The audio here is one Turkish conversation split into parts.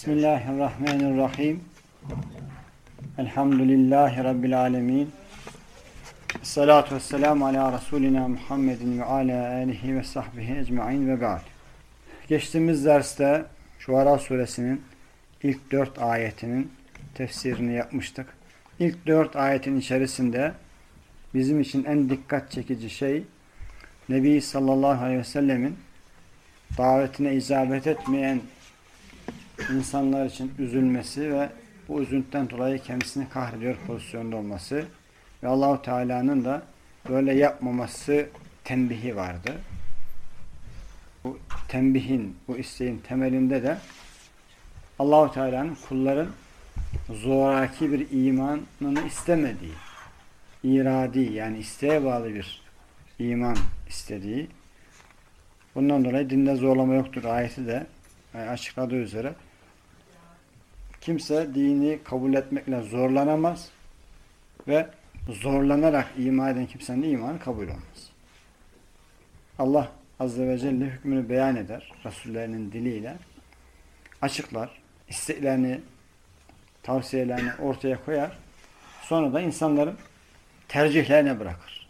Bismillahirrahmanirrahim. Elhamdülillahi Rabbil alemin. Salatu vesselamu ala Resulina Muhammedin ve ala alihi ve sahbihi ecma'in ve ba'd. Geçtiğimiz derste Şuara suresinin ilk dört ayetinin tefsirini yapmıştık. İlk dört ayetin içerisinde bizim için en dikkat çekici şey Nebi sallallahu aleyhi ve sellemin davetine icabet etmeyen insanlar için üzülmesi ve bu üzüntüden dolayı kendisini kahrediyor pozisyonda olması ve Allahu Teala'nın da böyle yapmaması tembihi vardı. Bu tembihin, bu isteğin temelinde de Allahu Teala'nın kulların zoraki bir imanını istemediği, iradi yani isteğe bağlı bir iman istediği. Bundan dolayı dinde zorlama yoktur ayeti de açıkladığı üzere kimse dini kabul etmekle zorlanamaz ve zorlanarak iman eden kimsenin imanı kabul olmaz. Allah Azze ve Celle hükmünü beyan eder Resullerinin diliyle açıklar, isteklerini, tavsiyelerini ortaya koyar. Sonra da insanların tercihlerine bırakır.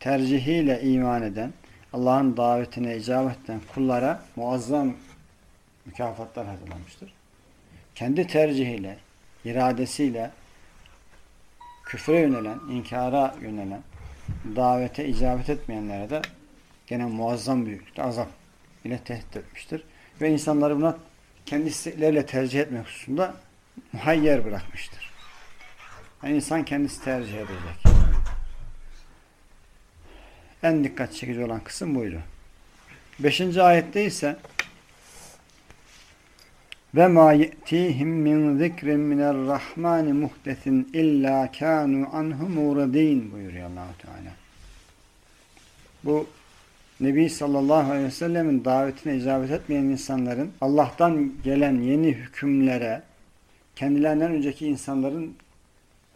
Tercihiyle iman eden, Allah'ın davetine icabet eden kullara muazzam mükafatlar hazırlamıştır. Kendi tercihiyle, iradesiyle küfre yönelen, inkara yönelen, davete icabet etmeyenlere de gene muazzam büyüklükte azap ile tehdit etmiştir. Ve insanları buna kendi istekleriyle tercih etmek hususunda muhayyer bırakmıştır. Yani insan kendisi tercih edecek. En dikkat çekici olan kısım buydu. Beşinci ayette ise ve ma ye'tihim min zikrin minarrahmani muhdesin illa kanu anhu muradin buyuruyor Allahu Teala. Bu Nebi sallallahu aleyhi ve sellemin davetine icabet etmeyen insanların Allah'tan gelen yeni hükümlere kendilerinden önceki insanların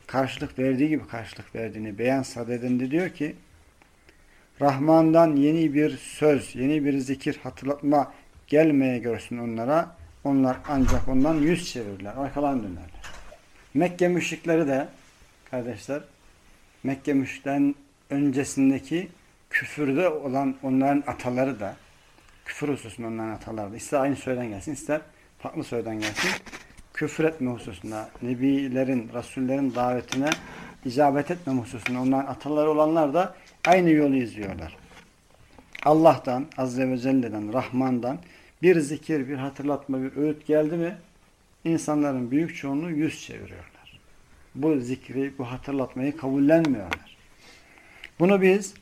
karşılık verdiği gibi karşılık verdiğini beyan sadedinde diyor ki Rahman'dan yeni bir söz, yeni bir zikir hatırlatma gelmeye görsün onlara onlar ancak ondan yüz çevirirler. Arkalarını dönerler. Mekke müşrikleri de kardeşler Mekke müşriklerin öncesindeki küfürde olan onların ataları da küfür hususunda onların ataları da ister aynı soydan gelsin ister farklı soydan gelsin küfür etme hususunda nebilerin, rasullerin davetine icabet etme hususunda onların ataları olanlar da aynı yolu izliyorlar. Allah'tan, Azze ve Celle'den, Rahman'dan bir zikir, bir hatırlatma, bir öğüt geldi mi insanların büyük çoğunluğu yüz çeviriyorlar. Bu zikri, bu hatırlatmayı kabullenmiyorlar. Bunu biz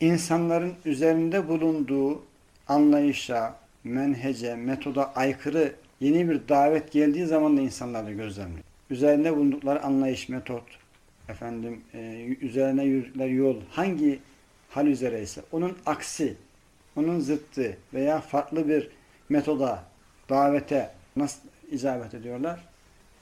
insanların üzerinde bulunduğu anlayışa, menhece, metoda aykırı yeni bir davet geldiği zaman da insanlarda gözlemliyor. Üzerinde bulundukları anlayış, metot, efendim, e, üzerine yürüdükleri yol hangi hal üzereyse onun aksi onun zıttı veya farklı bir metoda, davete nasıl icabet ediyorlar?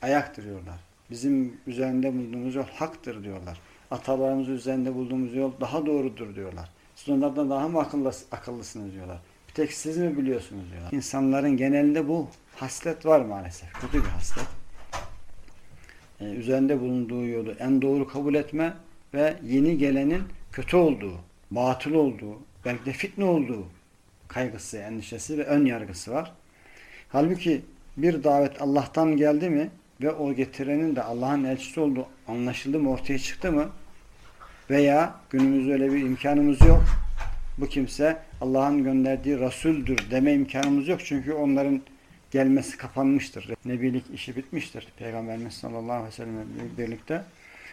Ayak diyorlar. Bizim üzerinde bulunduğumuz yol haktır diyorlar. Atalarımız üzerinde bulduğumuz yol daha doğrudur diyorlar. Siz onlardan daha mı akıllı, akıllısınız diyorlar. Bir tek siz mi biliyorsunuz diyorlar. İnsanların genelinde bu haslet var maalesef. Kötü bir haslet. Ee, üzerinde bulunduğu yolu en doğru kabul etme ve yeni gelenin kötü olduğu, batıl olduğu, belki de fitne olduğu kaygısı, endişesi ve ön yargısı var. Halbuki bir davet Allah'tan geldi mi ve o getirenin de Allah'ın elçisi olduğu anlaşıldı mı, ortaya çıktı mı veya günümüzde öyle bir imkanımız yok. Bu kimse Allah'ın gönderdiği Resul'dür deme imkanımız yok. Çünkü onların gelmesi kapanmıştır. Nebilik işi bitmiştir. Peygamberimiz sallallahu aleyhi ve sellem birlikte.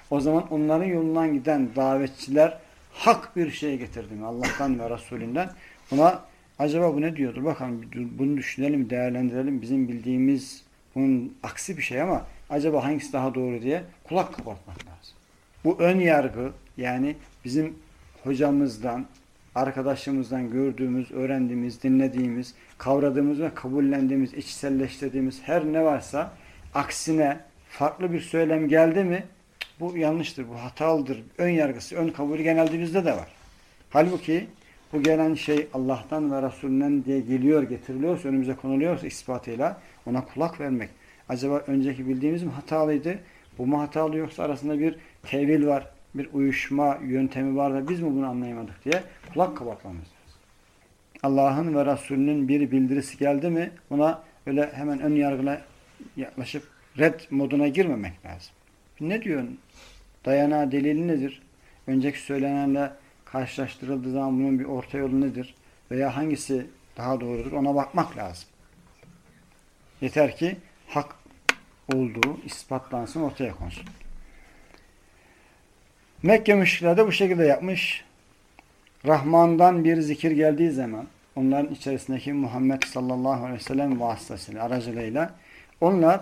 O zaman onların yolundan giden davetçiler hak bir şey getirdi mi Allah'tan ve Resulünden buna acaba bu ne diyordur? Bakalım bunu düşünelim değerlendirelim. Bizim bildiğimiz bunun aksi bir şey ama acaba hangisi daha doğru diye kulak kapatmak lazım. Bu ön yargı yani bizim hocamızdan arkadaşımızdan gördüğümüz, öğrendiğimiz, dinlediğimiz, kavradığımız ve kabullendiğimiz, içselleştirdiğimiz her ne varsa aksine farklı bir söylem geldi mi bu yanlıştır, bu hatalıdır. Ön yargısı, ön kabulü genelde bizde de var. Halbuki bu gelen şey Allah'tan ve Resulünden diye geliyor, getiriliyorsa, önümüze konuluyorsa ispatıyla ona kulak vermek. Acaba önceki bildiğimiz mi hatalıydı? Bu mu hatalı yoksa arasında bir tevil var, bir uyuşma yöntemi var da biz mi bunu anlayamadık diye kulak kabartmamız. Allah'ın ve Resulünün bir bildirisi geldi mi ona öyle hemen ön yargıyla yaklaşıp red moduna girmemek lazım. Ne diyorsun? Dayanağı delili nedir? Önceki söylenenle karşılaştırıldığı zaman bunun bir orta yolu nedir? Veya hangisi daha doğrudur? Ona bakmak lazım. Yeter ki hak olduğu ispatlansın, ortaya konsun. Mekke müşrikler de bu şekilde yapmış. Rahman'dan bir zikir geldiği zaman onların içerisindeki Muhammed sallallahu aleyhi ve sellem vasıtasıyla, aracılığıyla onlar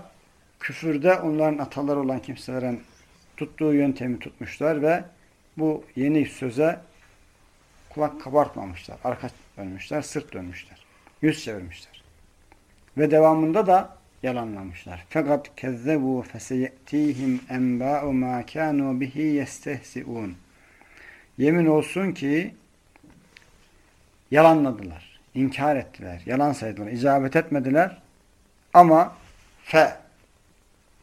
küfürde onların ataları olan kimselerin tuttuğu yöntemi tutmuşlar ve bu yeni söze kulak kabartmamışlar. Arka dönmüşler, sırt dönmüşler. Yüz çevirmişler. Ve devamında da yalanlamışlar. Fakat kezzebu feseyetihim enba'u ma kanu bihi yestehzi'un. Yemin olsun ki yalanladılar, inkar ettiler, yalan saydılar, icabet etmediler ama fe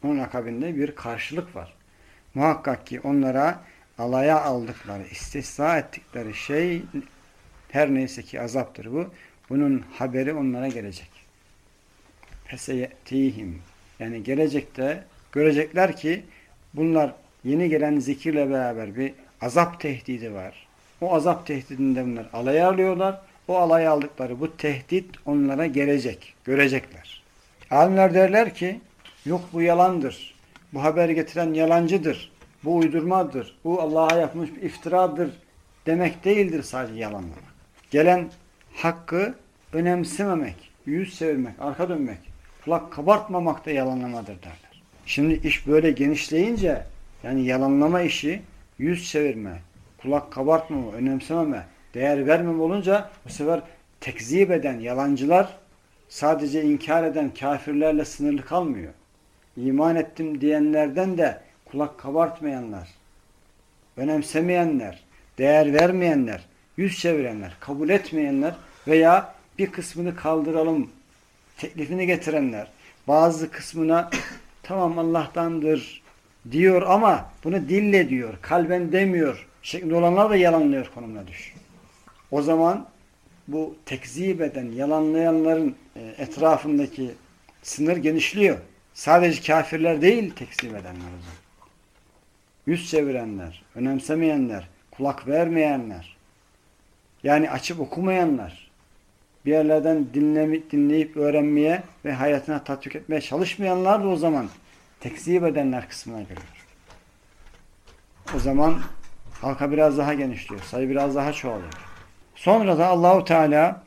bunun akabinde bir karşılık var. Muhakkak ki onlara alaya aldıkları, istisna ettikleri şey her neyse ki azaptır bu. Bunun haberi onlara gelecek. Feseyetihim. Yani gelecekte görecekler ki bunlar yeni gelen zikirle beraber bir azap tehdidi var. O azap tehdidinde bunlar alaya alıyorlar. O alaya aldıkları bu tehdit onlara gelecek. Görecekler. Alimler derler ki yok bu yalandır. Bu haberi getiren yalancıdır. Bu uydurmadır. Bu Allah'a yapmış bir iftiradır demek değildir sadece yalanlamak. Gelen hakkı önemsememek, yüz çevirmek, arka dönmek, kulak kabartmamak da yalanlamadır derler. Şimdi iş böyle genişleyince yani yalanlama işi yüz çevirme, kulak kabartmama, önemsememe, değer vermem olunca bu sefer tekzip eden yalancılar sadece inkar eden kafirlerle sınırlı kalmıyor. İman ettim diyenlerden de kulak kabartmayanlar, önemsemeyenler, değer vermeyenler, yüz çevirenler, kabul etmeyenler veya bir kısmını kaldıralım teklifini getirenler, bazı kısmına tamam Allah'tandır diyor ama bunu dille diyor, kalben demiyor şeklinde olanlar da yalanlıyor konumuna düş. O zaman bu tekzip eden, yalanlayanların e, etrafındaki sınır genişliyor. Sadece kafirler değil tekzip edenler. Yüz çevirenler, önemsemeyenler, kulak vermeyenler, yani açıp okumayanlar, bir yerlerden dinleyip, dinleyip öğrenmeye ve hayatına tatbik etmeye çalışmayanlar da o zaman tekzip edenler kısmına giriyor. O zaman halka biraz daha genişliyor, sayı biraz daha çoğalıyor. Sonra da Allahu Teala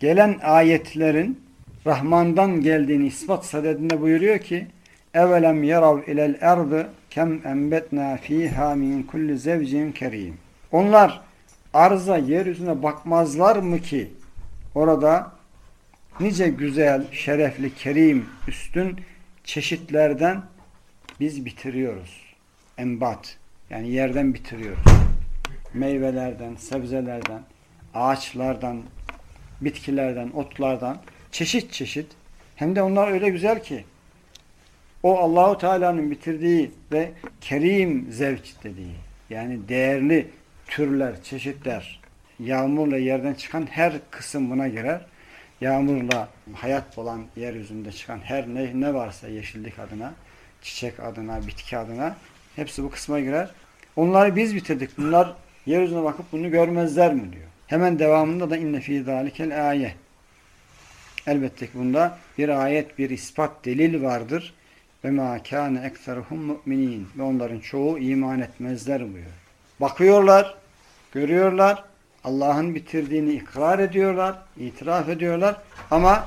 gelen ayetlerin Rahman'dan geldiğini ispat sadedinde buyuruyor ki evelem yarav ilel erdı kem embetna fiha min kulli zevcin kerim. Onlar arza yeryüzüne bakmazlar mı ki orada nice güzel, şerefli, kerim, üstün çeşitlerden biz bitiriyoruz. Embat yani yerden bitiriyoruz. Meyvelerden, sebzelerden, ağaçlardan, bitkilerden, otlardan çeşit çeşit hem de onlar öyle güzel ki o Allahu Teala'nın bitirdiği ve kerim zevk dediği yani değerli türler, çeşitler yağmurla yerden çıkan her kısım buna girer. Yağmurla hayat olan yeryüzünde çıkan her ne, ne varsa yeşillik adına, çiçek adına, bitki adına hepsi bu kısma girer. Onları biz bitirdik. Bunlar yeryüzüne bakıp bunu görmezler mi diyor. Hemen devamında da inne fî zâlikel âye. Elbette ki bunda bir ayet, bir ispat, delil vardır. Ve mâ kâne ekseruhum mu'minîn. Ve onların çoğu iman etmezler buyuruyor. Bakıyorlar, görüyorlar, Allah'ın bitirdiğini ikrar ediyorlar, itiraf ediyorlar ama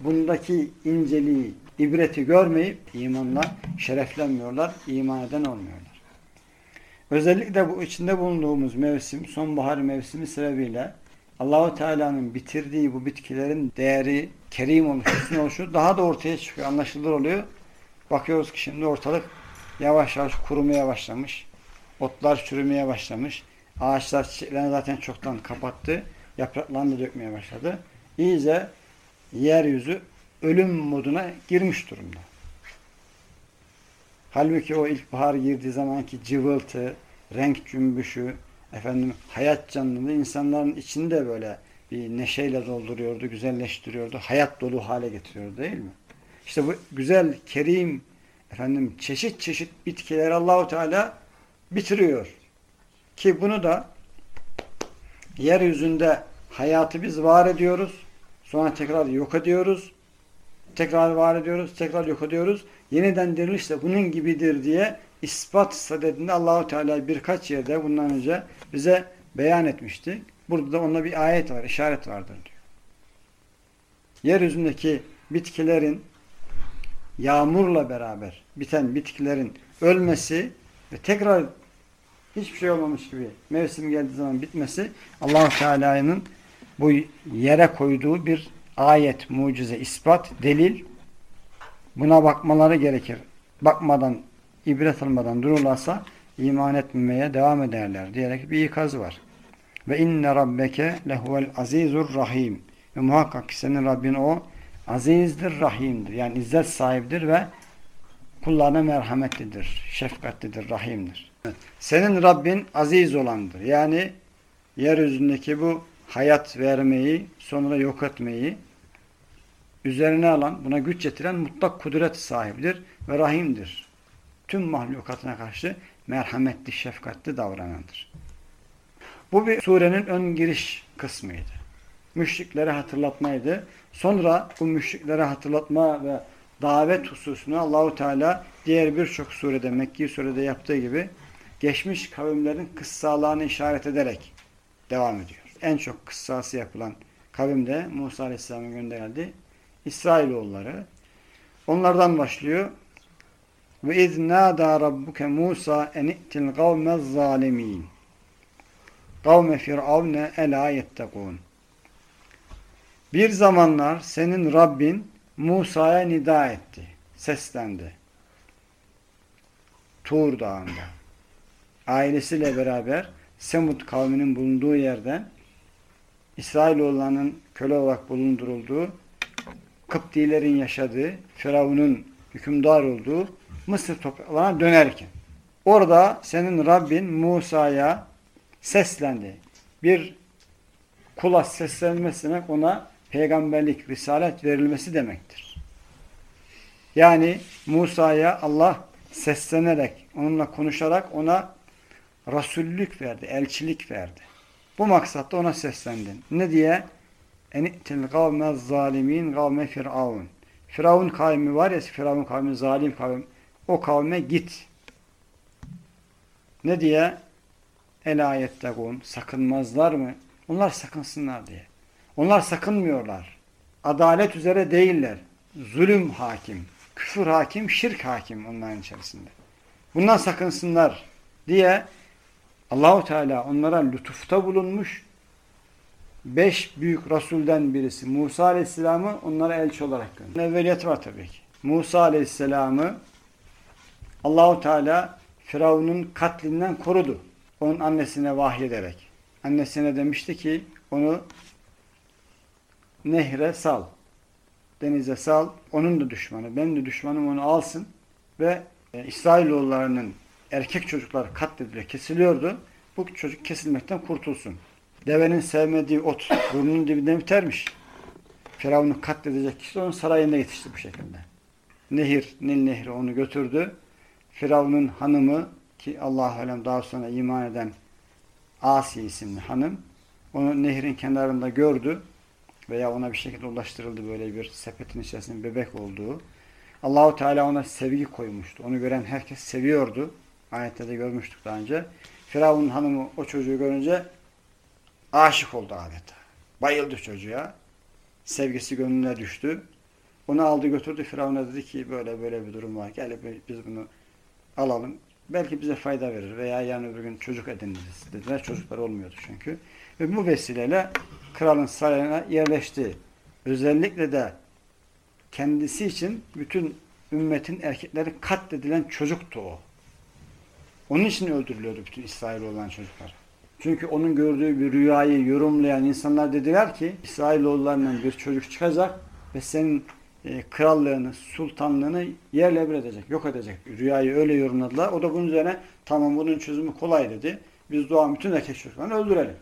bundaki inceliği, ibreti görmeyip imanla şereflenmiyorlar, iman eden olmuyorlar. Özellikle bu içinde bulunduğumuz mevsim, sonbahar mevsimi sebebiyle Allahu Teala'nın bitirdiği bu bitkilerin değeri, kerim oluşu, üstün oluşu daha da ortaya çıkıyor, anlaşılır oluyor. Bakıyoruz ki şimdi ortalık yavaş yavaş kurumaya başlamış. Otlar çürümeye başlamış. Ağaçlar çiçeklerini zaten çoktan kapattı. Yapraklarını dökmeye başladı. İyice yeryüzü ölüm moduna girmiş durumda. Halbuki o ilkbahar girdiği zamanki cıvıltı, renk cümbüşü, efendim hayat canlılığı insanların içinde böyle bir neşeyle dolduruyordu, güzelleştiriyordu, hayat dolu hale getiriyordu değil mi? İşte bu güzel, kerim, efendim çeşit çeşit bitkileri Allahu Teala bitiriyor. Ki bunu da yeryüzünde hayatı biz var ediyoruz. Sonra tekrar yok ediyoruz. Tekrar var ediyoruz. Tekrar yok ediyoruz. Yeniden diriliş de bunun gibidir diye ispat sadedinde Allahu Teala birkaç yerde bundan önce bize beyan etmişti. Burada da ona bir ayet var, işaret vardır diyor. Yeryüzündeki bitkilerin yağmurla beraber biten bitkilerin ölmesi ve tekrar hiçbir şey olmamış gibi mevsim geldiği zaman bitmesi allah Teala'nın bu yere koyduğu bir ayet, mucize, ispat, delil buna bakmaları gerekir. Bakmadan, ibret almadan dururlarsa iman etmemeye devam ederler diyerek bir ikaz var. Ve inne rabbeke lehuvel azizur rahim. Ve muhakkak ki senin Rabbin o azizdir, rahimdir. Yani izzet sahibidir ve kullarına merhametlidir, şefkatlidir, rahimdir. Senin Rabbin aziz olandır. Yani yeryüzündeki bu hayat vermeyi, sonra yok etmeyi üzerine alan, buna güç getiren mutlak kudret sahibidir ve rahimdir. Tüm mahlukatına karşı merhametli, şefkatli davranandır. Bu bir surenin ön giriş kısmıydı. Müşriklere hatırlatmaydı. Sonra bu müşriklere hatırlatma ve davet hususunu Allahu Teala diğer birçok surede, Mekki surede yaptığı gibi geçmiş kavimlerin kıssalarını işaret ederek devam ediyor. En çok kıssası yapılan kavim de Musa Aleyhisselam'ın gönderildi. İsrailoğulları. Onlardan başlıyor. Ve iz nâdâ rabbuke Musa eni'til gavmez zalimin. Kavme firavne elâ yettekûn. Bir zamanlar senin Rabbin Musa'ya nida etti. Seslendi. Tur Dağı'nda. Ailesiyle beraber Semud kavminin bulunduğu yerden İsrailoğullarının köle olarak bulundurulduğu Kıptilerin yaşadığı, Firavun'un hükümdar olduğu Mısır topraklarına dönerken orada senin Rabbin Musa'ya seslendi. Bir kula seslenmesi demek ona peygamberlik, risalet verilmesi demektir. Yani Musa'ya Allah seslenerek, onunla konuşarak ona rasullük verdi, elçilik verdi. Bu maksatla ona seslendin. Ne diye? Eni'til gavme zalimin gavme firavun. Firavun kavmi var ya, Firavun kavmi, zalim kavim. O kavme git. Ne diye? El ayettegun. Sakınmazlar mı? Onlar sakınsınlar diye. Onlar sakınmıyorlar. Adalet üzere değiller. Zulüm hakim. Küfür hakim, şirk hakim onların içerisinde. Bundan sakınsınlar diye Allahu Teala onlara lütufta bulunmuş. Beş büyük Rasulden birisi Musa Aleyhisselam'ı onlara elçi olarak gönderdi. Evveliyet var tabii ki. Musa Aleyhisselam'ı Allahu Teala Firavun'un katlinden korudu. Onun annesine vahyederek. Annesine demişti ki onu nehre sal. Denize sal. Onun da düşmanı. Benim de düşmanım onu alsın. Ve e, İsrailoğullarının erkek çocuklar katlediliyor, kesiliyordu. Bu çocuk kesilmekten kurtulsun. Devenin sevmediği ot burnunun dibinden bitermiş. Firavun'u katledecek kişi onun sarayında yetişti bu şekilde. Nehir, Nil Nehri onu götürdü. Firavun'un hanımı ki Allah alem daha sonra iman eden Asiye isimli hanım onu nehrin kenarında gördü veya ona bir şekilde ulaştırıldı böyle bir sepetin içerisinde bebek olduğu. Allahu Teala ona sevgi koymuştu. Onu gören herkes seviyordu. Ayette de görmüştük daha önce. Firavun'un hanımı o çocuğu görünce aşık oldu adeta. Bayıldı çocuğa. Sevgisi gönlüne düştü. Onu aldı götürdü. Firavun'a dedi ki böyle böyle bir durum var. Gel biz bunu alalım. Belki bize fayda verir veya yarın öbür gün çocuk ediniriz dediler. Çocuklar olmuyordu çünkü. Ve bu vesileyle kralın sarayına yerleşti. Özellikle de kendisi için bütün ümmetin erkekleri katledilen çocuktu o. Onun için öldürülüyordu bütün İsrail olan çocuklar. Çünkü onun gördüğü bir rüyayı yorumlayan insanlar dediler ki İsrailoğullarından bir çocuk çıkacak ve senin e, krallığını, sultanlığını yerle bir edecek, yok edecek. Rüyayı öyle yorumladılar. O da bunun üzerine tamam bunun çözümü kolay dedi. Biz doğan bütün erkek çocuklarını öldürelim.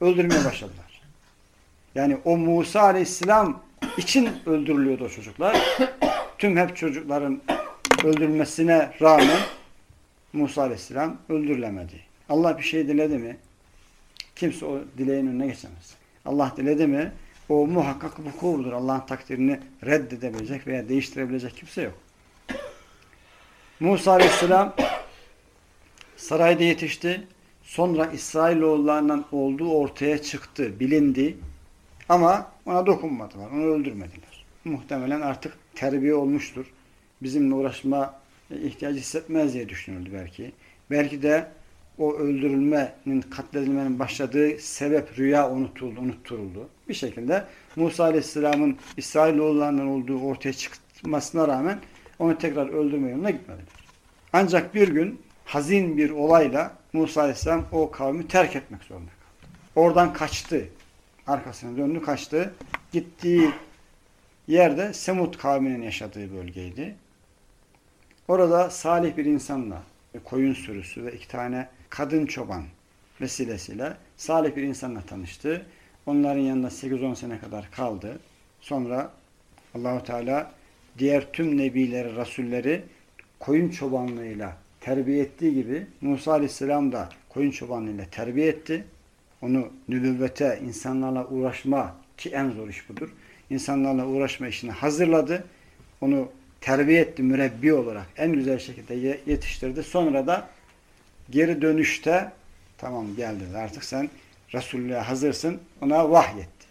Öldürmeye başladılar. Yani o Musa Aleyhisselam için öldürülüyordu o çocuklar. Tüm hep çocukların öldürülmesine rağmen Musa Aleyhisselam öldürülemedi. Allah bir şey diledi mi? Kimse o dileğin önüne geçemez. Allah diledi mi? O muhakkak vuku'udur. Allah'ın takdirini reddedebilecek veya değiştirebilecek kimse yok. Musa Aleyhisselam sarayda yetişti. Sonra İsrailoğullarından olduğu ortaya çıktı, bilindi. Ama ona dokunmadılar, onu öldürmediler. Muhtemelen artık terbiye olmuştur. Bizimle uğraşma ihtiyacı hissetmez diye düşünüldü belki. Belki de o öldürülmenin, katledilmenin başladığı sebep rüya unutuldu, unutturuldu. Bir şekilde Musa Aleyhisselam'ın İsrailoğullarından olduğu ortaya çıkmasına rağmen onu tekrar öldürme yoluna gitmediler. Ancak bir gün hazin bir olayla Musa Aleyhisselam o kavmi terk etmek zorunda kaldı. Oradan kaçtı. Arkasına döndü kaçtı. Gittiği yerde Semut kavminin yaşadığı bölgeydi. Orada salih bir insanla koyun sürüsü ve iki tane kadın çoban vesilesiyle salih bir insanla tanıştı. Onların yanında 8-10 sene kadar kaldı. Sonra Allahu Teala diğer tüm nebileri, rasulleri koyun çobanlığıyla terbiye ettiği gibi Musa Aleyhisselam da koyun çobanlığıyla terbiye etti. Onu nübüvvete, insanlarla uğraşma ki en zor iş budur. İnsanlarla uğraşma işini hazırladı. Onu terbiye etti mürebbi olarak. En güzel şekilde yetiştirdi. Sonra da geri dönüşte tamam geldi artık sen Resulü'ye hazırsın. Ona vahyetti.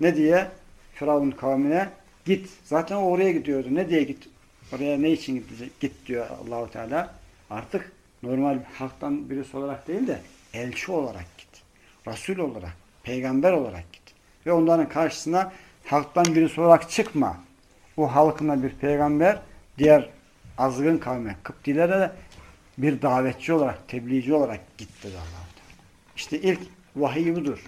Ne diye? Firavun kavmine git. Zaten oraya gidiyordu. Ne diye git? Oraya ne için gidecek? Git diyor Allahu Teala. Artık normal halktan birisi olarak değil de elçi olarak git. Resul olarak, peygamber olarak git. Ve onların karşısına halktan birisi olarak çıkma. O halkına bir peygamber, diğer azgın kavme, Kıptilere de bir davetçi olarak, tebliğci olarak gitti allah İşte ilk vahiy budur.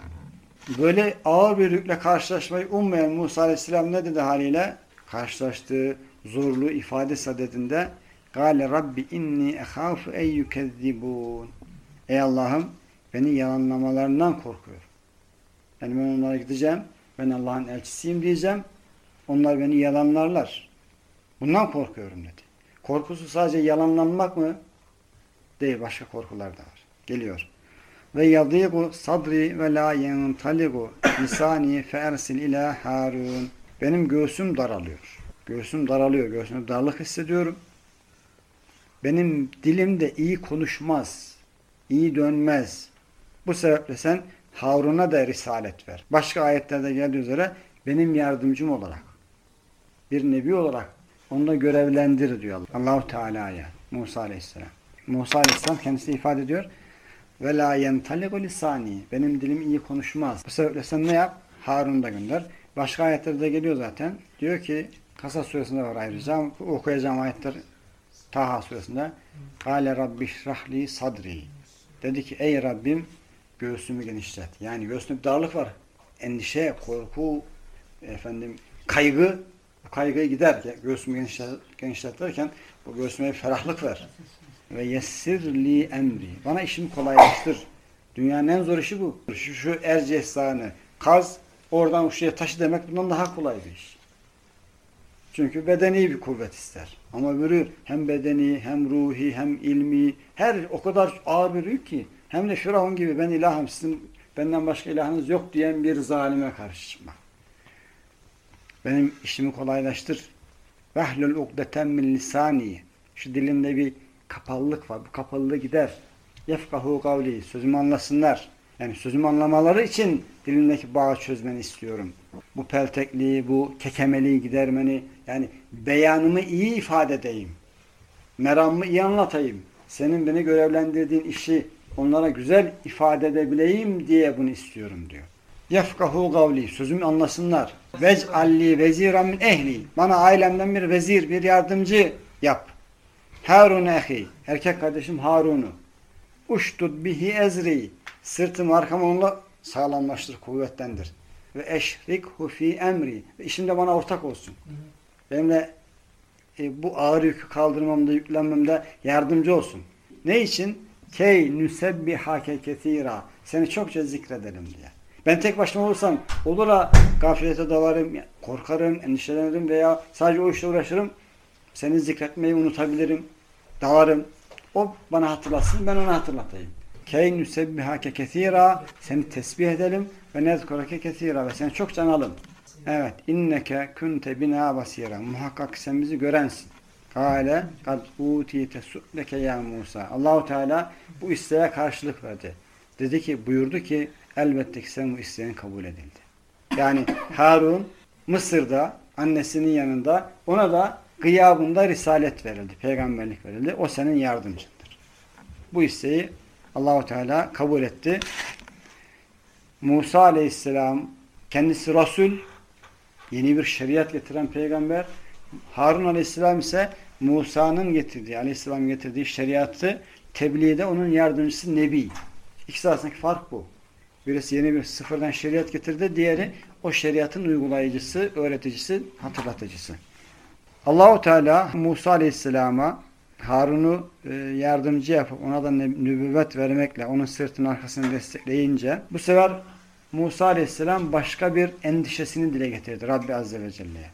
Böyle ağır bir yükle karşılaşmayı ummayan Musa Aleyhisselam ne dedi haliyle? Karşılaştığı zorlu ifade sadedinde Gale Rabbi inni ehâfu ey yükezzibûn. Ey Allah'ım beni yalanlamalarından korkuyorum. Yani ben onlara gideceğim. Ben Allah'ın elçisiyim diyeceğim. Onlar beni yalanlarlar. Bundan korkuyorum dedi. Korkusu sadece yalanlanmak mı? Değil. Başka korkular da var. Geliyor. Ve yadigu sadri ve la yentaligu lisani fe ersil ila Harun. Benim göğsüm daralıyor. Göğsüm daralıyor. Göğsümde darlık hissediyorum. Benim dilim de iyi konuşmaz. iyi dönmez. Bu sebeple sen Harun'a da risalet ver. Başka ayetlerde geldiği üzere benim yardımcım olarak bir nebi olarak onu da görevlendir diyor Allahu Teala'ya Musa Aleyhisselam. Musa Aleyhisselam kendisi ifade ediyor. Ve la yentaligu lisani. Benim dilim iyi konuşmaz. Bu sebeple sen ne yap? Harun'u da gönder. Başka ayetlerde geliyor zaten. Diyor ki Kasas suresinde var ayrıca. Okuyacağım ayetler Taha suresinde. Kale Rabbi şrahli sadri. Dedi ki ey Rabbim göğsümü genişlet. Yani göğsümde bir darlık var. Endişe, korku, efendim kaygı bu kaygıyı gider. Göğsümü genişlet, genişletirken bu göğsüme bir ferahlık ver. Ve yessirli emri. Bana işimi kolaylaştır. Dünyanın en zor işi bu. Şu, şu Ercihes'anı kaz, oradan şuraya taşı demek bundan daha kolay bir iş. Çünkü bedeni bir kuvvet ister. Ama öbürü hem bedeni, hem ruhi, hem ilmi, her o kadar ağır bir yük ki. Hem de Firavun gibi ben ilahım, sizin benden başka ilahınız yok diyen bir zalime karşı çıkmak. Benim işimi kolaylaştır. Vehlül ukdeten min lisani. Şu dilimde bir kapalılık var. Bu kapalılığı gider. Yefkahu kavli. Sözümü anlasınlar. Yani sözümü anlamaları için dilimdeki bağı çözmeni istiyorum. Bu peltekliği, bu kekemeliği gidermeni, yani beyanımı iyi ifade edeyim. Meramımı iyi anlatayım. Senin beni görevlendirdiğin işi onlara güzel ifade edebileyim diye bunu istiyorum diyor. Yefkahu gavli. Sözümü anlasınlar. Vec'alli veziran min ehli. Bana ailemden bir vezir, bir yardımcı yap. Harun ehi. Erkek kardeşim Harun'u. Uştud bihi ezri. Sırtımı arkamı onunla sağlamlaştır, kuvvetlendir. Ve eşrikhu fi emri. Ve işimde bana ortak olsun. Benimle e, bu ağır yükü kaldırmamda, yüklenmemde yardımcı olsun. Ne için? Key nüsebbihake kesira. Seni çokça zikredelim diye. Ben tek başıma olursam olur ha gaflete dalarım, korkarım, endişelenirim veya sadece o işle uğraşırım. Seni zikretmeyi unutabilirim, dalarım. O bana hatırlatsın, ben ona hatırlatayım. Key nüsebbihake kesira. Seni tesbih edelim ve nezkurake kesira. Ve seni çok analım. Evet. inneke kunte bina basira. Muhakkak sen bizi görensin. Kale kad utite su'leke ya Musa. Allahu Teala bu isteğe karşılık verdi. Dedi ki buyurdu ki elbette ki sen bu isteğin kabul edildi. Yani Harun Mısır'da annesinin yanında ona da gıyabında risalet verildi. Peygamberlik verildi. O senin yardımcındır. Bu isteği Allahu Teala kabul etti. Musa Aleyhisselam kendisi Resul yeni bir şeriat getiren peygamber. Harun Aleyhisselam ise Musa'nın getirdiği, Aleyhisselam getirdiği şeriatı tebliğde onun yardımcısı Nebi. İkisi arasındaki fark bu. Birisi yeni bir sıfırdan şeriat getirdi, diğeri o şeriatın uygulayıcısı, öğreticisi, hatırlatıcısı. Allahu Teala Musa Aleyhisselam'a Harun'u e, yardımcı yapıp ona da nübüvvet vermekle onun sırtının arkasını destekleyince bu sefer Musa Aleyhisselam başka bir endişesini dile getirdi Rabbi Azze ve Celle'ye.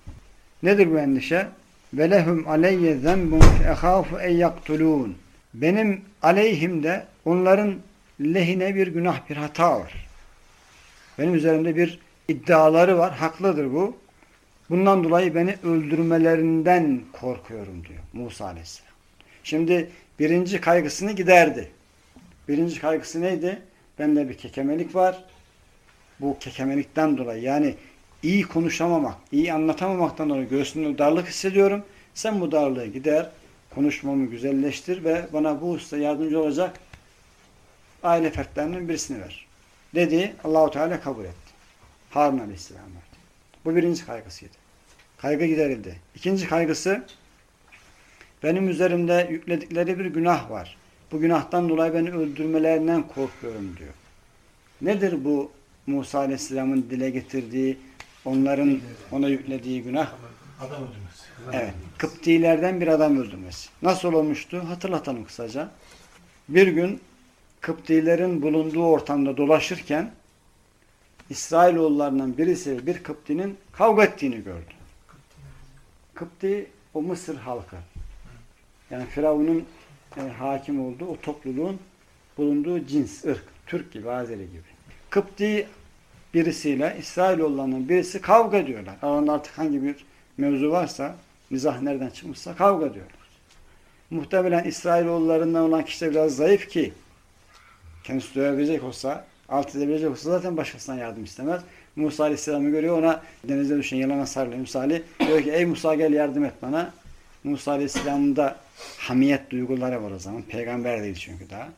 Nedir bu endişe? وَلَهُمْ عَلَيَّ ذَنْبٌ فَاَخَافُ اَنْ يَقْتُلُونَ Benim aleyhimde onların lehine bir günah, bir hata var. Benim üzerimde bir iddiaları var. Haklıdır bu. Bundan dolayı beni öldürmelerinden korkuyorum diyor Musa Aleyhisselam. Şimdi birinci kaygısını giderdi. Birinci kaygısı neydi? Bende bir kekemelik var. Bu kekemelikten dolayı yani iyi konuşamamak, iyi anlatamamaktan dolayı göğsümde darlık hissediyorum. Sen bu darlığı gider, konuşmamı güzelleştir ve bana bu usta yardımcı olacak aile fertlerinden birisini ver. Dedi, Allahu Teala kabul etti. Harun Aleyhisselam verdi. Bu birinci kaygısıydı. Kaygı giderildi. İkinci kaygısı, benim üzerimde yükledikleri bir günah var. Bu günahtan dolayı beni öldürmelerinden korkuyorum diyor. Nedir bu Musa Aleyhisselam'ın dile getirdiği, onların ona yüklediği günah? Adam öldürmesi. Evet. Kıptilerden bir adam öldürmesi. Nasıl olmuştu? Hatırlatalım kısaca. Bir gün Kıptilerin bulunduğu ortamda dolaşırken İsrailoğullarından birisi bir Kıptinin kavga ettiğini gördü. Kıpti o Mısır halkı. Yani Firavun'un e, hakim olduğu o topluluğun bulunduğu cins, ırk. Türk gibi, Azeri gibi. Kıpti birisiyle İsrailoğullarının birisi kavga ediyorlar. Aralarında artık hangi bir mevzu varsa, mizah nereden çıkmışsa kavga diyorlar. Muhtemelen İsrailoğullarından olan kişi biraz zayıf ki kendisi dövebilecek olsa, alt edebilecek olsa zaten başkasından yardım istemez. Musa Aleyhisselam'ı görüyor ona denize düşen yalana sarılıyor misali. Diyor ki ey Musa gel yardım et bana. Musa Aleyhisselam'ın da hamiyet duyguları var o zaman. Peygamber değil çünkü daha.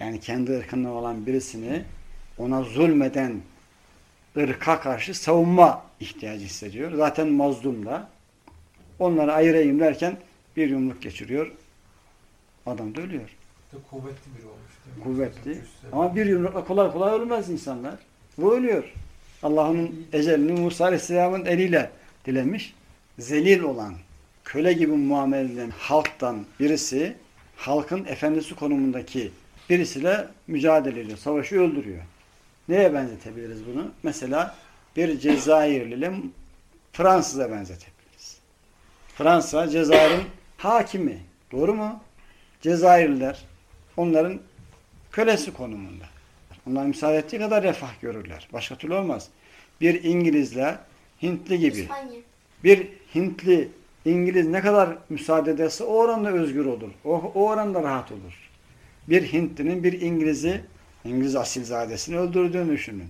Yani kendi ırkından olan birisini ona zulmeden ırka karşı savunma ihtiyacı hissediyor. Zaten mazlum da. Onları ayırayım derken bir yumruk geçiriyor. Adam da ölüyor. Kuvvetli biri olmuş. değil mi? Kuvvetli. Ama bir yumrukla kolay kolay ölmez insanlar. Bu ölüyor. Allah'ın ecelini Musa Aleyhisselam'ın eliyle dilemiş. Zelil olan, köle gibi muamele edilen halktan birisi, halkın efendisi konumundaki birisiyle mücadele ediyor, savaşı öldürüyor. Neye benzetebiliriz bunu? Mesela bir Cezayirli ile Fransız'a benzetebiliriz. Fransa, Cezayir'in hakimi. Doğru mu? Cezayirliler onların kölesi konumunda. Onlar müsaade ettiği kadar refah görürler. Başka türlü olmaz. Bir İngilizle Hintli gibi. İspanya. Bir Hintli İngiliz ne kadar müsaade ederse o oranda özgür olur. O, o oranda rahat olur. Bir Hintlinin bir İngiliz'i İngiliz asilzadesini öldürdüğünü düşünün.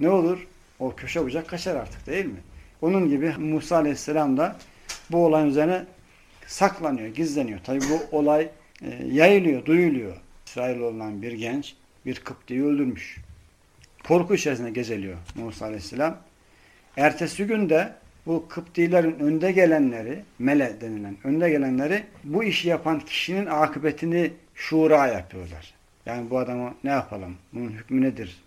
Ne olur? O köşe bucak kaçar artık değil mi? Onun gibi Musa Aleyhisselam da bu olayın üzerine saklanıyor, gizleniyor. Tabi bu olay e, yayılıyor, duyuluyor. İsrail olan bir genç bir Kıpti'yi öldürmüş. Korku içerisinde gezeliyor Musa Aleyhisselam. Ertesi günde bu Kıptilerin önde gelenleri, mele denilen önde gelenleri bu işi yapan kişinin akıbetini şura yapıyorlar. Yani bu adamı ne yapalım? Bunun hükmü nedir?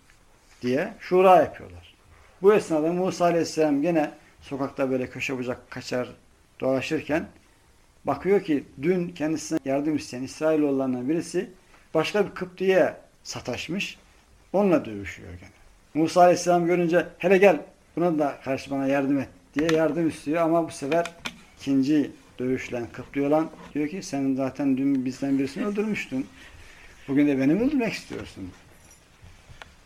diye şura yapıyorlar. Bu esnada Musa Aleyhisselam gene sokakta böyle köşe bucak kaçar dolaşırken bakıyor ki dün kendisine yardım isteyen İsrailoğullarından birisi başka bir Kıpti'ye sataşmış. Onunla dövüşüyor gene. Musa Aleyhisselam görünce hele gel buna da karşı bana yardım et diye yardım istiyor ama bu sefer ikinci dövüşlen Kıpti olan diyor ki sen zaten dün bizden birisini öldürmüştün. Bugün de beni mi öldürmek istiyorsun?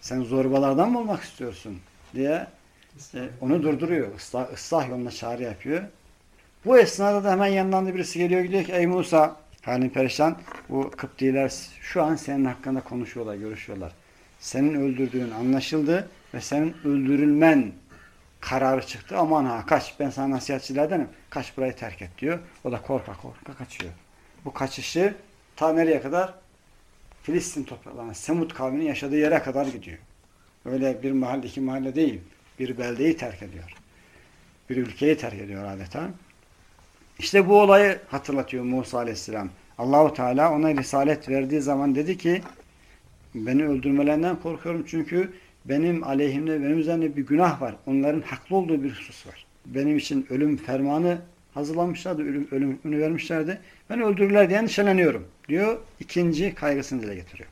Sen zorbalardan mı olmak istiyorsun? diye e, onu durduruyor. Islah, ıslah yoluna çağrı yapıyor. Bu esnada da hemen yanından da birisi geliyor gidiyor ki ey Musa halin perişan bu Kıptiler şu an senin hakkında konuşuyorlar, görüşüyorlar. Senin öldürdüğün anlaşıldı ve senin öldürülmen kararı çıktı. Aman ha kaç ben sana nasihatçilerdenim. Kaç burayı terk et diyor. O da korka korka kaçıyor. Bu kaçışı ta nereye kadar? Filistin topraklarına, Semut kavminin yaşadığı yere kadar gidiyor. Öyle bir mahalle, iki mahalle değil. Bir beldeyi terk ediyor. Bir ülkeyi terk ediyor adeta. İşte bu olayı hatırlatıyor Musa Aleyhisselam. Allahu Teala ona risalet verdiği zaman dedi ki beni öldürmelerinden korkuyorum çünkü benim aleyhimde, benim üzerinde bir günah var. Onların haklı olduğu bir husus var. Benim için ölüm fermanı hazırlanmışlardı, ölüm, ölüm hükmünü vermişlerdi. Ben öldürürler diye endişeleniyorum diyor. İkinci kaygısını dile getiriyor.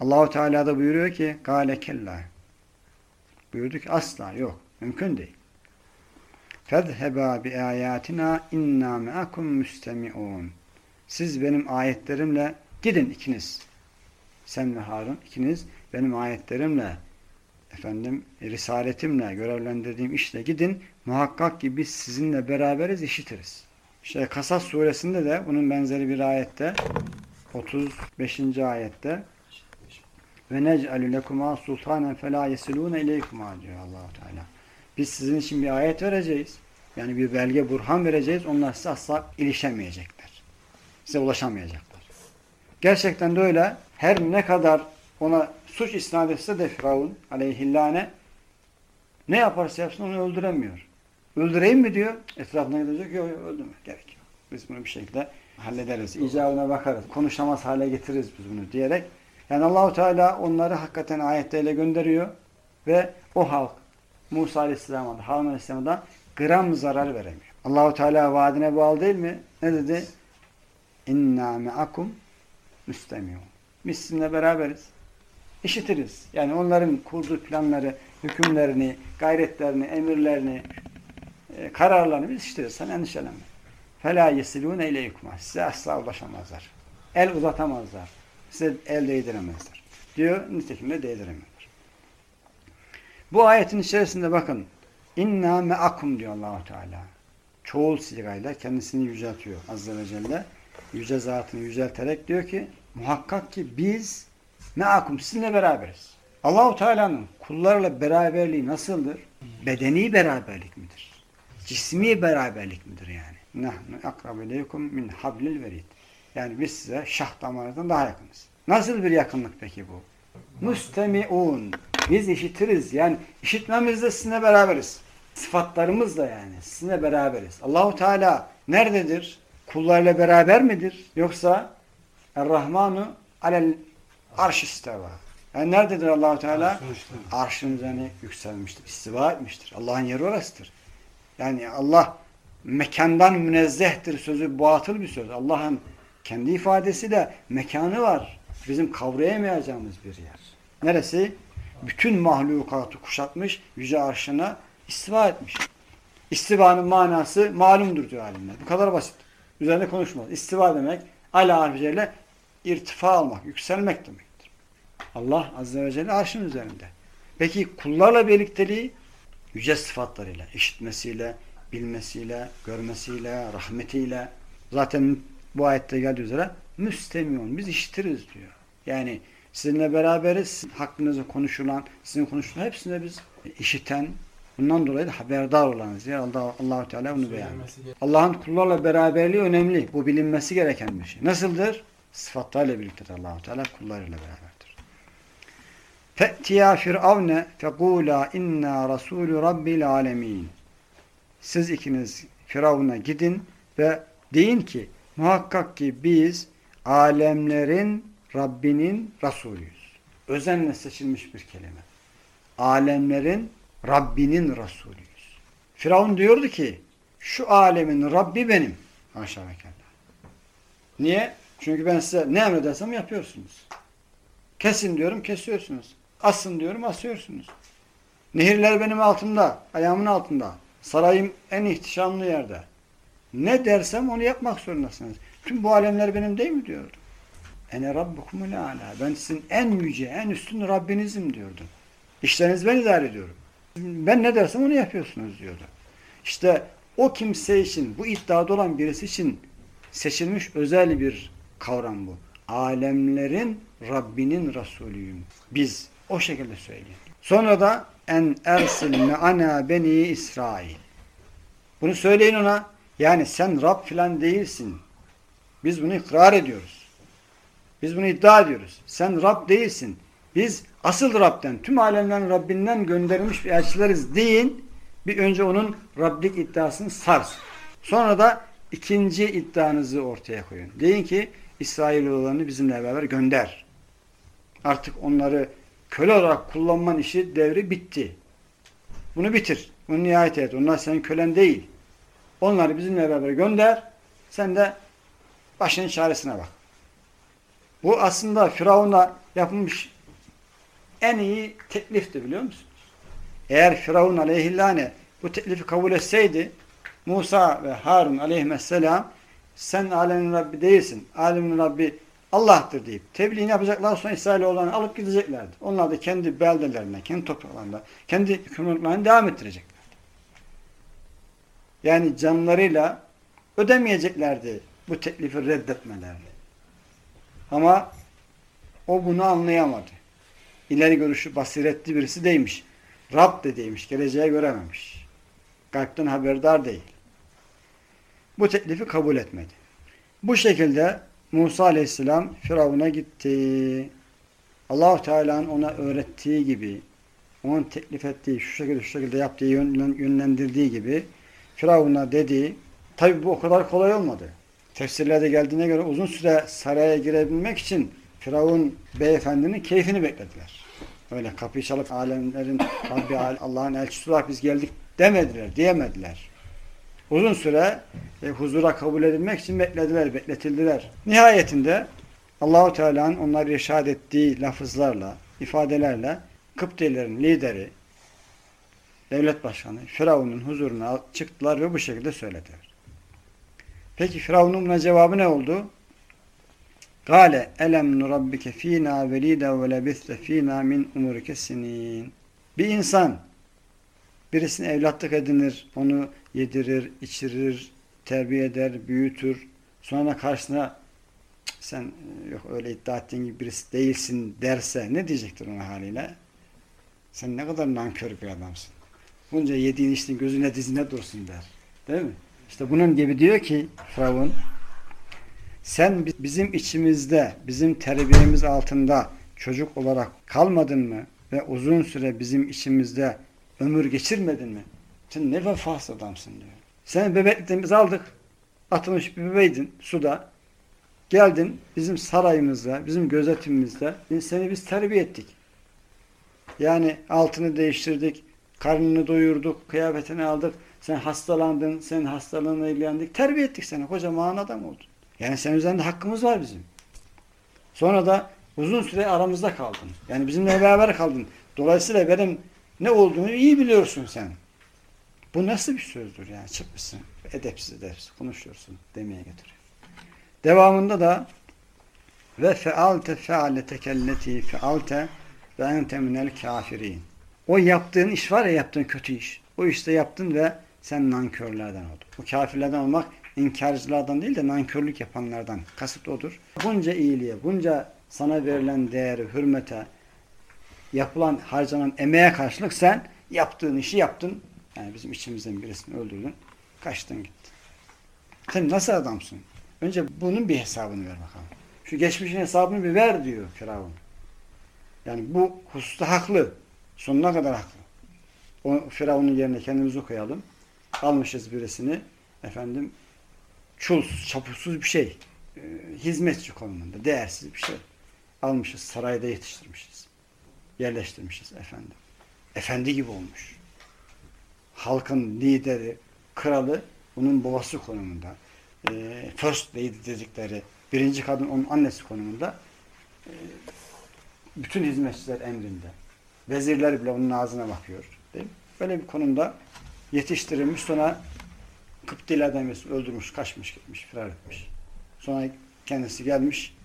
Allahu Teala da buyuruyor ki gale kella. Buyurdu ki asla yok. Mümkün değil. Bi ayatina inna me'akum müstemi'un. Siz benim ayetlerimle gidin ikiniz. Sen ve Harun ikiniz benim ayetlerimle efendim risaletimle görevlendirdiğim işle gidin. Muhakkak ki biz sizinle beraberiz işitiriz. İşte Kasas suresinde de bunun benzeri bir ayette 35. ayette ve nec'alü lekuma sultanen felâ yesilûne ileykuma diyor Allahu Teala. Biz sizin için bir ayet vereceğiz. Yani bir belge, burhan vereceğiz. Onlar size asla ilişemeyecekler. Size ulaşamayacaklar. Gerçekten de öyle. Her ne kadar ona suç isnat etse de Firavun aleyhillâne ne yaparsa yapsın onu öldüremiyor. Öldüreyim mi diyor. Etrafına gidecek. Yok yok öldürme. Gerek yok. Biz bunu bir şekilde hallederiz. İcabına bakarız. Konuşamaz hale getiririz biz bunu diyerek. Yani Allahu Teala onları hakikaten ayetleriyle gönderiyor ve o halk Musa Aleyhisselam'a da Harun Aleyhisselam'a da gram zarar veremiyor. Allahu Teala vaadine bağlı değil mi? Ne dedi? İnna me'akum müstemiun. Biz sizinle beraberiz. İşitiriz. Yani onların kurduğu planları, hükümlerini, gayretlerini, emirlerini, e, kararlarını biz işitiriz. Sen endişelenme. فَلَا يَسِلُونَ اِلَيْكُمَا Size asla ulaşamazlar. El uzatamazlar. Size el değdiremezler. Diyor, nitekim de değdiremiyorlar. Bu ayetin içerisinde bakın, inna me'akum diyor Allahu Teala. Çoğul sigayla kendisini yüceltiyor Azze ve Celle. Yüce zatını yücelterek diyor ki, muhakkak ki biz me'akum sizinle beraberiz. Allahu Teala'nın kullarla beraberliği nasıldır? Bedeni beraberlik midir? Cismi beraberlik midir yani? Nahnu akrabu ileykum min hablil verid. Yani biz size şah damarından daha yakınız. Nasıl bir yakınlık peki bu? Müstemi'un. Biz işitiriz. Yani işitmemizde sizinle beraberiz. Sıfatlarımızla yani sizinle beraberiz. Allahu Teala nerededir? Kullarla beraber midir? Yoksa Er-Rahmanu alel arş isteva. Yani nerededir Allahu Teala? Arşın üzerine yükselmiştir. istiva etmiştir. Allah'ın yeri orasıdır. Yani Allah mekandan münezzehtir sözü batıl bir söz. Allah'ın kendi ifadesi de mekanı var. Bizim kavrayamayacağımız bir yer. Neresi? Bütün mahlukatı kuşatmış, yüce arşına istiva etmiş. İstivanın manası malumdur diyor alimler. Bu kadar basit. Üzerinde konuşmaz. İstiva demek ala harfiyle irtifa almak, yükselmek demektir. Allah Azze ve Celle arşın üzerinde. Peki kullarla birlikteliği yüce sıfatlarıyla, işitmesiyle, bilmesiyle, görmesiyle, rahmetiyle zaten bu ayette geldiği üzere müstemiyon. Biz işitiriz diyor. Yani sizinle beraberiz. Hakkınızda konuşulan, sizin konuşulan hepsinde biz işiten, bundan dolayı da haberdar olanız. Allah, allah Teala bunu beyan Allah'ın kullarla beraberliği önemli. Bu bilinmesi gereken bir şey. Nasıldır? Sıfatlarla birliktedir allah Teala kullarıyla beraberdir. Fe'tiya firavne fekula inna rasulü rabbil alemin. Siz ikiniz Firavun'a gidin ve deyin ki muhakkak ki biz alemlerin Rabbinin Resulüyüz. Özenle seçilmiş bir kelime. Alemlerin Rabbinin Resulüyüz. Firavun diyordu ki şu alemin Rabbi benim. Haşa ve. Niye? Çünkü ben size ne emredersem yapıyorsunuz. Kesin diyorum kesiyorsunuz. Asın diyorum asıyorsunuz. Nehirler benim altımda, ayağımın altında. Sarayım en ihtişamlı yerde. Ne dersem onu yapmak zorundasınız. Tüm bu alemler benim değil mi diyordu. Ene rabbukumul ala. Ben sizin en yüce, en üstün Rabbinizim diyordu. İşlerinizi ben idare ediyorum. Ben ne dersem onu yapıyorsunuz diyordu. İşte o kimse için, bu iddiada olan birisi için seçilmiş özel bir kavram bu. Alemlerin Rabbinin Resulüyüm. Biz o şekilde söyleyelim. Sonra da en ersil me'ana beni İsrail. Bunu söyleyin ona. Yani sen Rab filan değilsin. Biz bunu ikrar ediyoruz. Biz bunu iddia ediyoruz. Sen Rab değilsin. Biz asıl Rab'den, tüm alemlerin Rabbinden gönderilmiş bir elçileriz deyin. Bir önce onun Rablik iddiasını sars. Sonra da ikinci iddianızı ortaya koyun. Deyin ki İsrailoğullarını bizimle beraber gönder. Artık onları köle olarak kullanman işi devri bitti. Bunu bitir. Bunu nihayet et. Onlar senin kölen değil. Onları bizimle beraber gönder. Sen de başının çaresine bak. Bu aslında Firavun'a yapılmış en iyi teklifti biliyor musunuz? Eğer Firavun aleyhillâne bu teklifi kabul etseydi Musa ve Harun aleyhisselam sen alemin Rabbi değilsin. Alemin Rabbi Allah'tır deyip tebliğini yapacaklar sonra İsrailoğullarını alıp gideceklerdi. Onlar da kendi beldelerine, kendi topraklarında, kendi hükümetlerine devam ettireceklerdi. Yani canlarıyla ödemeyeceklerdi bu teklifi reddetmelerini. Ama o bunu anlayamadı. İleri görüşü basiretli birisi değilmiş. Rab de değilmiş. Geleceği görememiş. Kalpten haberdar değil. Bu teklifi kabul etmedi. Bu şekilde Musa aleyhisselam Firavun'a gitti. Allahu Teala'nın ona öğrettiği gibi, onun teklif ettiği, şu şekilde şu şekilde yaptığı, yönlendirdiği gibi Firavun'a dedi. Tabi bu o kadar kolay olmadı. Tefsirlerde geldiğine göre uzun süre saraya girebilmek için Firavun beyefendinin keyfini beklediler. Öyle kapıyı çalıp alemlerin Rabbi Allah'ın elçisi olarak biz geldik demediler, diyemediler. Uzun süre e, huzura kabul edilmek için beklediler, bekletildiler. Nihayetinde Allahu Teala'nın onları irşad ettiği lafızlarla, ifadelerle Kıptilerin lideri, devlet başkanı Firavun'un huzuruna çıktılar ve bu şekilde söylediler. Peki Firavun'un buna cevabı ne oldu? Gale elem nurabbike fina velida ve lebiste fina min umurike sinin. Bir insan birisine evlatlık edinir, onu yedirir, içirir, terbiye eder, büyütür. Sonra karşısına sen e, yok öyle iddia ettiğin gibi birisi değilsin derse ne diyecektir ona haliyle? Sen ne kadar nankör bir adamsın. Bunca yediğin içtiğin gözüne dizine dursun der. Değil mi? İşte bunun gibi diyor ki Firavun sen bizim içimizde, bizim terbiyemiz altında çocuk olarak kalmadın mı? Ve uzun süre bizim içimizde ömür geçirmedin mi? Sen ne vefasız adamsın diyor. Sen bebeklikten biz aldık. Atılmış bir bebeydin suda. Geldin bizim sarayımızda, bizim gözetimimizde. Seni biz terbiye ettik. Yani altını değiştirdik, karnını doyurduk, kıyafetini aldık. Sen hastalandın, senin hastalığına ilgilendik. Terbiye ettik seni. Kocaman adam oldun. Yani senin üzerinde hakkımız var bizim. Sonra da uzun süre aramızda kaldın. Yani bizimle beraber kaldın. Dolayısıyla benim ne olduğunu iyi biliyorsun sen. Bu nasıl bir sözdür yani çıkmışsın. Edepsiz edepsiz konuşuyorsun demeye getiriyor. Devamında da ve fealte fealetekelleti fealte ve ente minel kafirin. O yaptığın iş var ya yaptığın kötü iş. O işte yaptın ve sen nankörlerden oldun. Bu kafirlerden olmak inkarcılardan değil de nankörlük yapanlardan. Kasıt odur. Bunca iyiliğe, bunca sana verilen değeri, hürmete, yapılan, harcanan emeğe karşılık sen yaptığın işi yaptın. Yani bizim içimizden birisini öldürdün. Kaçtın gittin. Sen nasıl adamsın? Önce bunun bir hesabını ver bakalım. Şu geçmişin hesabını bir ver diyor Firavun. Yani bu hususta haklı. Sonuna kadar haklı. O Firavun'un yerine kendimizi koyalım. Almışız birisini. Efendim çulsuz, çapusuz bir şey. E, hizmetçi konumunda. Değersiz bir şey. almışız sarayda yetiştirmişiz. Yerleştirmişiz efendim. Efendi gibi olmuş. Halkın lideri, kralı bunun babası konumunda. E, first lady dedikleri birinci kadın onun annesi konumunda. E, bütün hizmetçiler emrinde. Vezirler bile onun ağzına bakıyor. Değil mi? Böyle bir konumda yetiştirilmiş sonra Kıptilerden birisi öldürmüş, kaçmış, gitmiş, firar etmiş. Sonra kendisi gelmiş,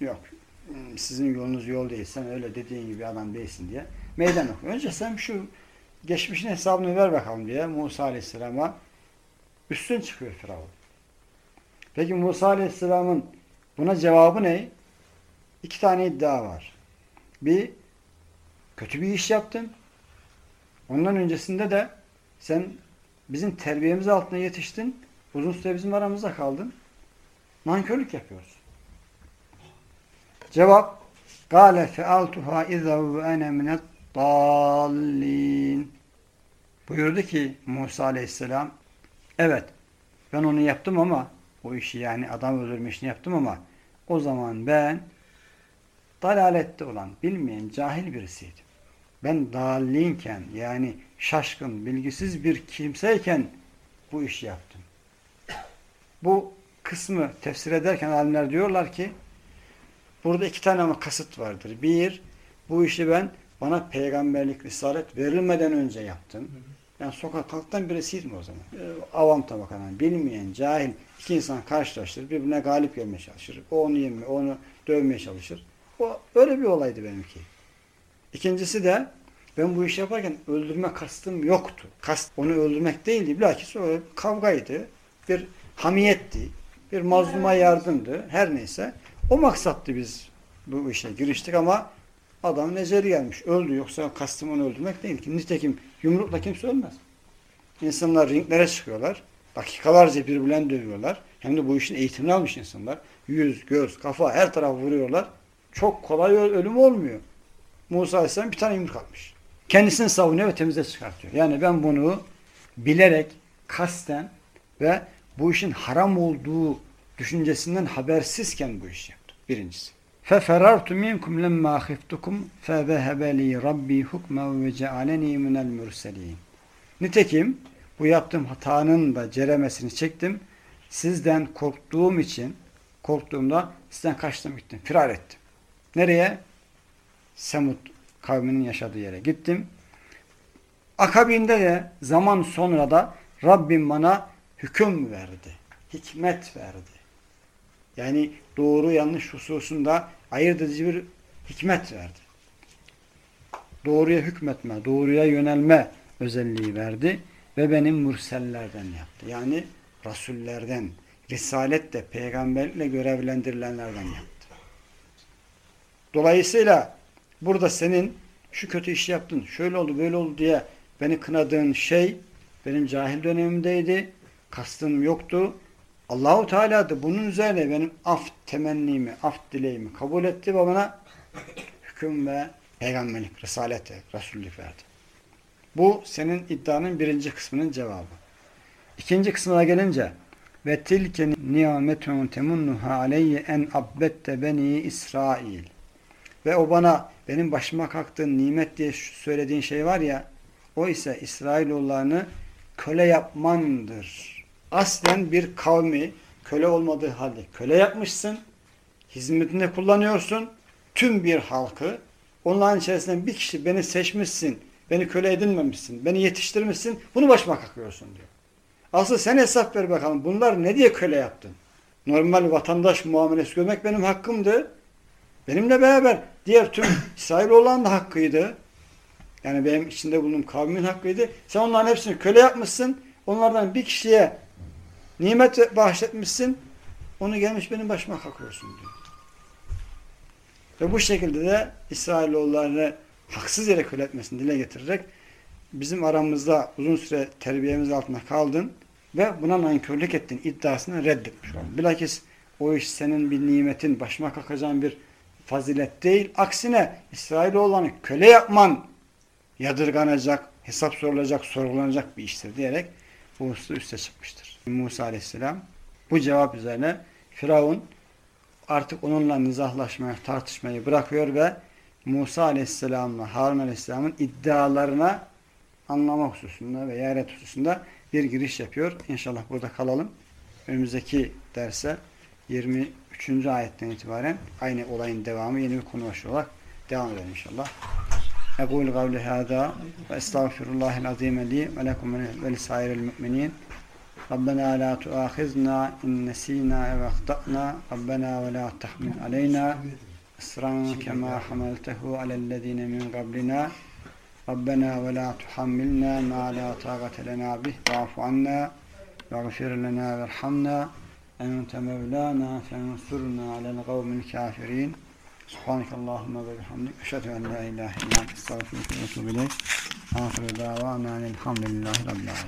yok hmm, sizin yolunuz yol değil, sen öyle dediğin gibi adam değilsin diye meydan okuyor. Önce sen şu geçmişin hesabını ver bakalım diye Musa Aleyhisselam'a üstün çıkıyor Firavun. Peki Musa Aleyhisselam'ın buna cevabı ne? İki tane iddia var. Bir, kötü bir iş yaptın. Ondan öncesinde de sen bizim terbiyemiz altında yetiştin. Uzun süre bizim aramızda kaldın. Nankörlük yapıyoruz. Cevap Gale fealtuha izâ ve ene minet. Buyurdu ki Musa aleyhisselam evet ben onu yaptım ama o işi yani adam öldürme işini yaptım ama o zaman ben dalalette olan, bilmeyen, cahil birisiydim. Ben dallinken yani şaşkın, bilgisiz bir kimseyken bu işi yaptım. Bu kısmı tefsir ederken alimler diyorlar ki burada iki tane ama kasıt vardır. Bir, bu işi ben bana peygamberlik, risalet verilmeden önce yaptım. Yani sokak halktan birisiydim o zaman. Ee, avam tabakadan, bilmeyen, cahil iki insan karşılaştırır, birbirine galip gelmeye çalışır. O onu yemeye, onu dövmeye çalışır. O öyle bir olaydı benimki. İkincisi de ben bu işi yaparken öldürme kastım yoktu. Kast onu öldürmek değildi. Bilakis o kavgaydı. Bir hamiyetti. Bir mazluma yardımdı. Her neyse. O maksatlı biz bu işe giriştik ama adam eceli gelmiş. Öldü. Yoksa kastım onu öldürmek değil ki. Nitekim yumrukla kimse ölmez. İnsanlar ringlere çıkıyorlar. Dakikalarca birbirlerini dövüyorlar. Hem de bu işin eğitimini almış insanlar. Yüz, göz, kafa her taraf vuruyorlar. Çok kolay ölüm olmuyor. Musa Aleyhisselam bir tane yumruk atmış Kendisini savunuyor ve temize çıkartıyor. Yani ben bunu bilerek, kasten ve bu işin haram olduğu düşüncesinden habersizken bu işi yaptım. Birincisi. فَفَرَرْتُ مِنْكُمْ لَمَّا خِفْتُكُمْ فَذَهَبَ لِي رَبِّي حُكْمًا وَجَعَلَنِي مِنَ الْمُرْسَلِينَ Nitekim bu yaptığım hatanın da ceremesini çektim. Sizden korktuğum için, korktuğumda sizden kaçtım gittim, firar ettim. Nereye? Semud kavminin yaşadığı yere gittim. Akabinde de zaman sonra da Rabbim bana hüküm verdi. Hikmet verdi. Yani doğru yanlış hususunda ayırt edici bir hikmet verdi. Doğruya hükmetme, doğruya yönelme özelliği verdi ve benim mürsellerden yaptı. Yani rasullerden, risaletle, peygamberlikle görevlendirilenlerden yaptı. Dolayısıyla burada senin şu kötü işi yaptın, şöyle oldu, böyle oldu diye beni kınadığın şey benim cahil dönemimdeydi. Kastım yoktu. Allahu Teala da bunun üzerine benim af temennimi, af dileğimi kabul etti ve bana hüküm ve peygamberlik, risalet, resullük verdi. Bu senin iddianın birinci kısmının cevabı. İkinci kısmına gelince ve tilke nimetun temunnuha aleyye en abbette beni İsrail. Ve o bana benim başıma kalktığın nimet diye söylediğin şey var ya o ise İsrailoğullarını köle yapmandır. Aslen bir kavmi köle olmadığı halde köle yapmışsın. Hizmetinde kullanıyorsun. Tüm bir halkı onların içerisinden bir kişi beni seçmişsin. Beni köle edinmemişsin. Beni yetiştirmişsin. Bunu başıma kakıyorsun diyor. Asıl sen hesap ver bakalım. Bunlar ne diye köle yaptın? Normal vatandaş muamelesi görmek benim hakkımdı. Benimle beraber diğer tüm İsrailoğulların da hakkıydı. Yani benim içinde bulunduğum kavmin hakkıydı. Sen onların hepsini köle yapmışsın. Onlardan bir kişiye nimet bahşetmişsin. Onu gelmiş benim başıma kakıyorsun diyor. Ve bu şekilde de İsrailoğullarını haksız yere köle etmesini dile getirerek bizim aramızda uzun süre terbiyemiz altında kaldın ve buna nankörlük ettin iddiasını reddetmiş oldun. Bilakis o iş senin bir nimetin başıma kakacağın bir fazilet değil. Aksine İsrailoğullarını köle yapman yadırganacak, hesap sorulacak, sorgulanacak bir iştir diyerek bu hususu üste çıkmıştır. Musa aleyhisselam bu cevap üzerine Firavun artık onunla nizahlaşmayı, tartışmayı bırakıyor ve Musa Aleyhisselam'la Harun Aleyhisselam'ın iddialarına anlama hususunda ve yaret hususunda bir giriş yapıyor. İnşallah burada kalalım. Önümüzdeki derse 23. ayetten itibaren aynı olayın devamı yeni bir konu başlıyor olarak devam edelim inşallah. Ekul gavli hâdâ ve estağfirullahil azîme li ve lekum ve lisairil mü'minîn. Rabbena la tuâhizna in nesînâ ev akhta'na. Rabbena ve la tahmin aleyna. Esran kemâ hamaltehu alellezîne min qablina. Rabbena ve la tuhammilna ma la tâgate lena bih. Va'fu anna. Vagfir lena verhamna. Ente mevlana fensurna alel kavmil kafirin. Subhanakallahumma ve bihamdik. Eşhedü en la ilahe illa estağfirullah ve etûbü ileyk. Ahiru davana elhamdülillahi rabbil.